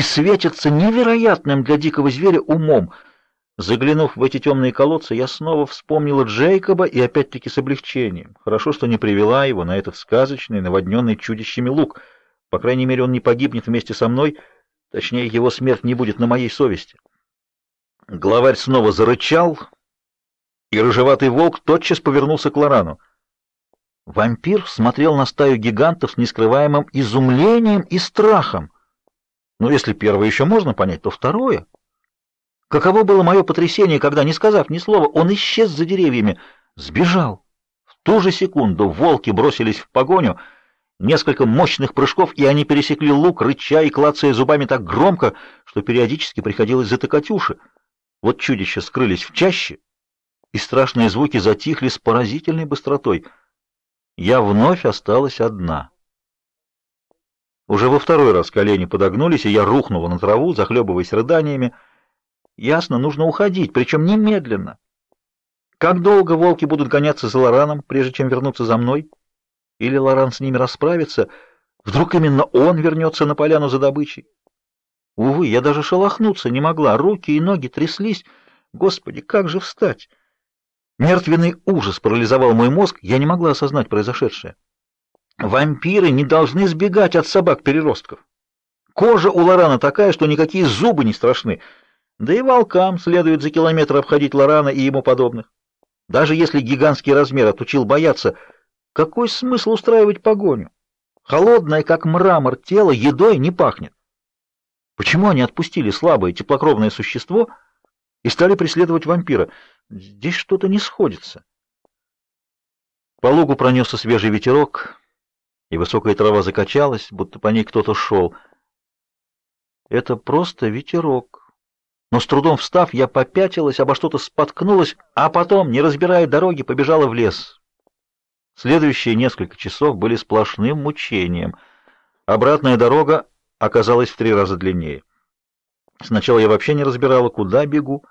и светятся невероятным для дикого зверя умом. Заглянув в эти темные колодцы, я снова вспомнила Джейкоба и опять-таки с облегчением. Хорошо, что не привела его на этот сказочный, наводненный чудищами луг. По крайней мере, он не погибнет вместе со мной, точнее, его смерть не будет на моей совести. Главарь снова зарычал, и рыжеватый волк тотчас повернулся к Лорану. Вампир смотрел на стаю гигантов с нескрываемым изумлением и страхом. Но если первое еще можно понять, то второе... Каково было мое потрясение, когда, не сказав ни слова, он исчез за деревьями, сбежал. В ту же секунду волки бросились в погоню, несколько мощных прыжков, и они пересекли луг, рыча и клацая зубами так громко, что периодически приходилось затыкать уши. Вот чудища скрылись в чаще, и страшные звуки затихли с поразительной быстротой. Я вновь осталась одна. Уже во второй раз колени подогнулись, и я рухнула на траву, захлебываясь рыданиями. Ясно, нужно уходить, причем немедленно. Как долго волки будут гоняться за Лораном, прежде чем вернуться за мной? Или Лоран с ними расправится? Вдруг именно он вернется на поляну за добычей? Увы, я даже шелохнуться не могла, руки и ноги тряслись. Господи, как же встать? Мертвенный ужас парализовал мой мозг, я не могла осознать произошедшее. Вампиры не должны сбегать от собак-переростков. Кожа у Лорана такая, что никакие зубы не страшны. Да и волкам следует за километр обходить Лорана и ему подобных. Даже если гигантский размер отучил бояться, какой смысл устраивать погоню? Холодное, как мрамор, тело едой не пахнет. Почему они отпустили слабое теплокровное существо и стали преследовать вампира? Здесь что-то не сходится. По лугу пронесся свежий ветерок, и высокая трава закачалась, будто по ней кто-то шел. Это просто ветерок. Но с трудом встав, я попятилась, обо что-то споткнулась, а потом, не разбирая дороги, побежала в лес. Следующие несколько часов были сплошным мучением. Обратная дорога оказалась в три раза длиннее. Сначала я вообще не разбирала, куда бегу.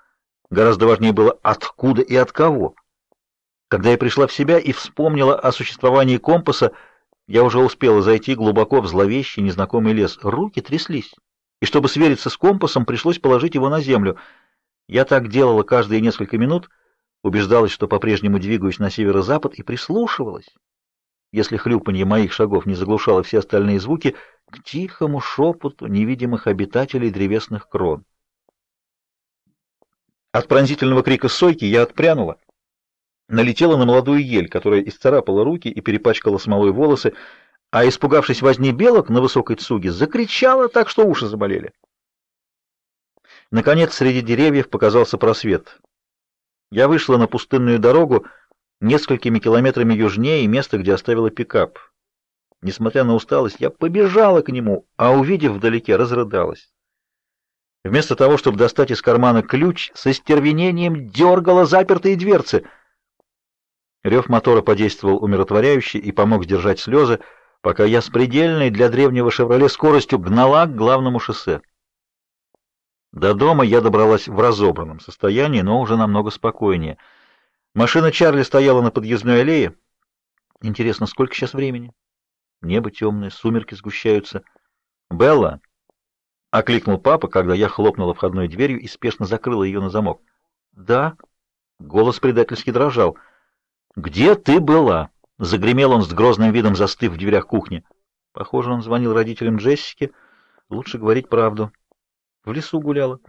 Гораздо важнее было, откуда и от кого. Когда я пришла в себя и вспомнила о существовании компаса, я уже успела зайти глубоко в зловещий незнакомый лес. Руки тряслись, и чтобы свериться с компасом, пришлось положить его на землю. Я так делала каждые несколько минут, убеждалась, что по-прежнему двигаюсь на северо-запад, и прислушивалась. Если хлюпанье моих шагов не заглушало все остальные звуки, к тихому шепоту невидимых обитателей древесных крон. От пронзительного крика сойки я отпрянула налетела на молодую ель, которая исцарапала руки и перепачкала смолой волосы, а, испугавшись возни белок на высокой цуге, закричала так, что уши заболели. Наконец, среди деревьев показался просвет. Я вышла на пустынную дорогу несколькими километрами южнее места, где оставила пикап. Несмотря на усталость, я побежала к нему, а, увидев вдалеке, разрыдалась. Вместо того, чтобы достать из кармана ключ, со стервенением дергала запертые дверцы — Рев мотора подействовал умиротворяюще и помог сдержать слезы, пока я с предельной для древнего «Шевроле» скоростью гнала к главному шоссе. До дома я добралась в разобранном состоянии, но уже намного спокойнее. Машина Чарли стояла на подъездной аллее. Интересно, сколько сейчас времени? Небо темное, сумерки сгущаются. «Белла!» — окликнул папа, когда я хлопнула входной дверью и спешно закрыла ее на замок. «Да?» — голос предательски дрожал — «Где ты была?» — загремел он с грозным видом, застыв в дверях кухни. Похоже, он звонил родителям Джессики. Лучше говорить правду. В лесу гуляла.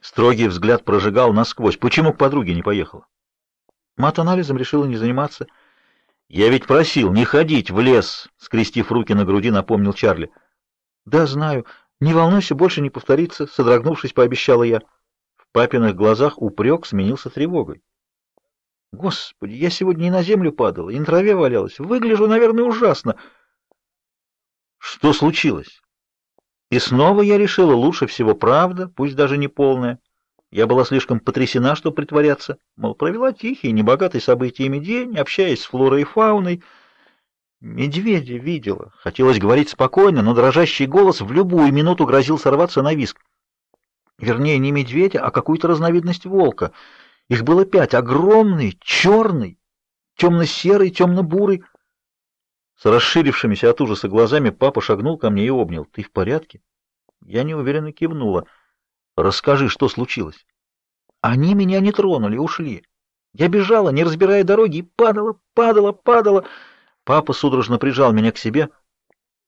Строгий взгляд прожигал насквозь. Почему к подруге не поехала? Мат-анализом решила не заниматься. «Я ведь просил не ходить в лес», — скрестив руки на груди, напомнил Чарли. «Да, знаю. Не волнуйся, больше не повторится», — содрогнувшись, пообещала я. В папиных глазах упрек сменился тревогой. Господи, я сегодня не на землю падала, и на траве валялась. Выгляжу, наверное, ужасно. Что случилось? И снова я решила, лучше всего правда, пусть даже не полная. Я была слишком потрясена, чтобы притворяться. Мол, провела тихий, небогатый событиями день, общаясь с флорой и фауной. Медведя видела. Хотелось говорить спокойно, но дрожащий голос в любую минуту грозил сорваться на виск. Вернее, не медведя, а какую-то разновидность волка — их было пять, огромный, черный, темно-серый, темно-бурый. С расширившимися от ужаса глазами папа шагнул ко мне и обнял. «Ты в порядке?» Я неуверенно кивнула. «Расскажи, что случилось?» «Они меня не тронули, ушли. Я бежала, не разбирая дороги, и падала, падала, падала. Папа судорожно прижал меня к себе.